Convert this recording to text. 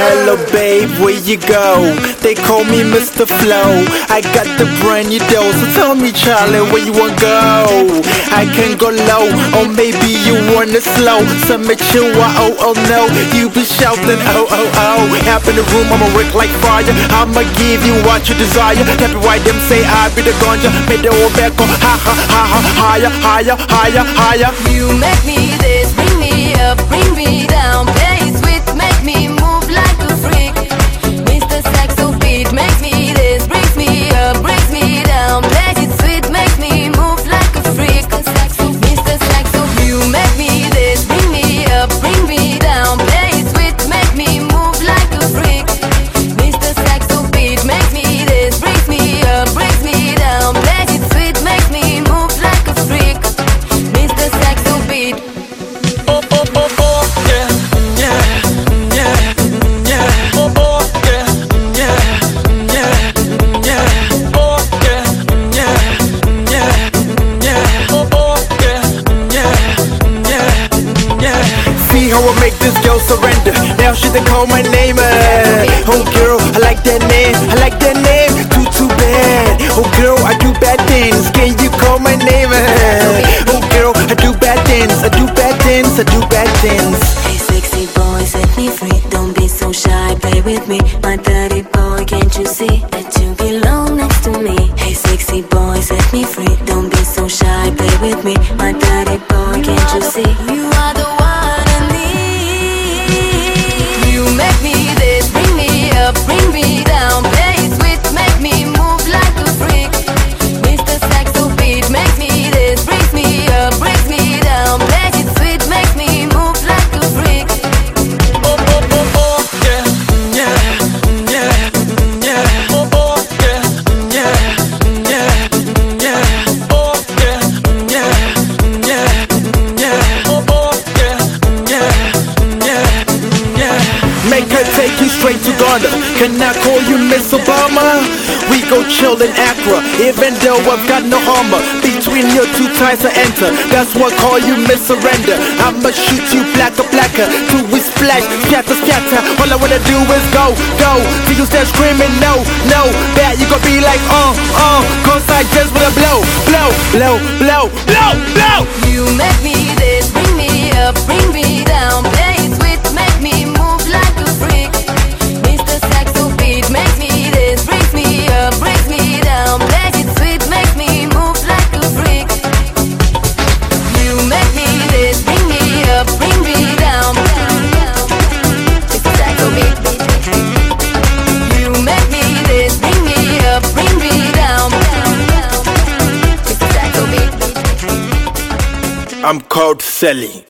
Hello, babe, where you go? They call me Mr. Flow. I got the brand new dough, so tell me, Charlie, where you wanna go? I can go low, or maybe you wanna slow. Submit you, oh, oh no. You be shouting, oh, oh, oh. Up in the room, I'ma work like fire. I'ma give you what you desire. Me why them say I be the ganja. Made the old back go, ha, ha, ha, ha, higher, higher, higher, higher. You make me this, bring me up, bring me down. Make this girl surrender. Now she done call my name. Uh. Oh girl, I like that name. I like that name. Too too bad. Oh girl, I do bad things. Can you call my name? Uh. Oh girl, I do bad things. I do bad things. I do bad things. Hey, sexy boy, set me free. Don't be so shy, play with me. My dirty boy, can't you see that you belong next to me? Hey, sexy boy, set me free. Don't be so shy, play with me. Take you straight to Ghana. Can I call you Miss Obama? We go chill in Accra, even though I've got no armor. Between your two ties I enter. That's why I call you Miss Surrender. I'ma shoot you blacker, blacker. Till we splash, scatter, scatter. All I wanna do is go, go. Till you start screaming, no, no. That you gon' be like, uh, uh. Cause I just wanna blow, blow, blow, blow, blow, blow. You make me I'm called Sally.